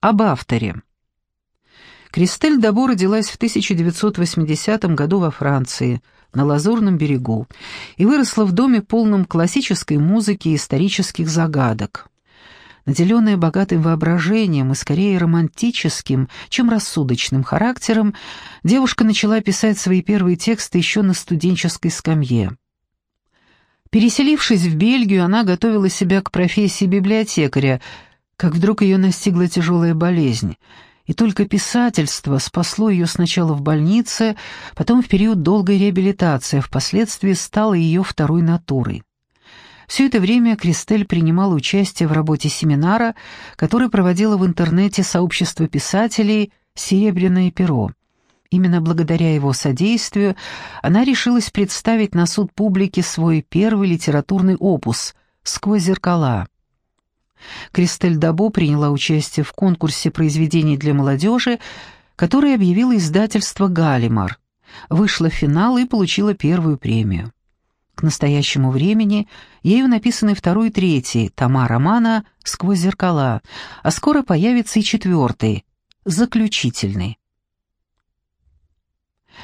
Об авторе. Кристель Дабо родилась в 1980 году во Франции, на Лазурном берегу, и выросла в доме полном классической музыки и исторических загадок. Наделенная богатым воображением и скорее романтическим, чем рассудочным характером, девушка начала писать свои первые тексты еще на студенческой скамье. Переселившись в Бельгию, она готовила себя к профессии библиотекаря, как вдруг ее настигла тяжелая болезнь, и только писательство спасло ее сначала в больнице, потом в период долгой реабилитации, а впоследствии стало ее второй натурой. Все это время Кристель принимала участие в работе семинара, который проводила в интернете сообщество писателей «Серебряное перо». Именно благодаря его содействию она решилась представить на суд публики свой первый литературный опус «Сквозь зеркала». Кристель Дабо приняла участие в конкурсе произведений для молодежи, который объявило издательство «Галимар». Вышла в финал и получила первую премию. К настоящему времени ею написаны второй и третий тома романа «Сквозь зеркала», а скоро появится и четвертый, заключительный.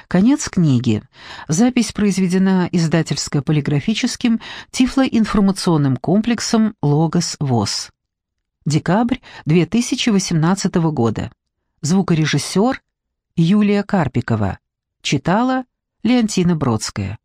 Конец книги. Запись произведена издательско-полиграфическим тифлоинформационным комплексом «Логос ВОЗ». Декабрь 2018 года. Звукорежиссер Юлия Карпикова. Читала Леонтина Бродская.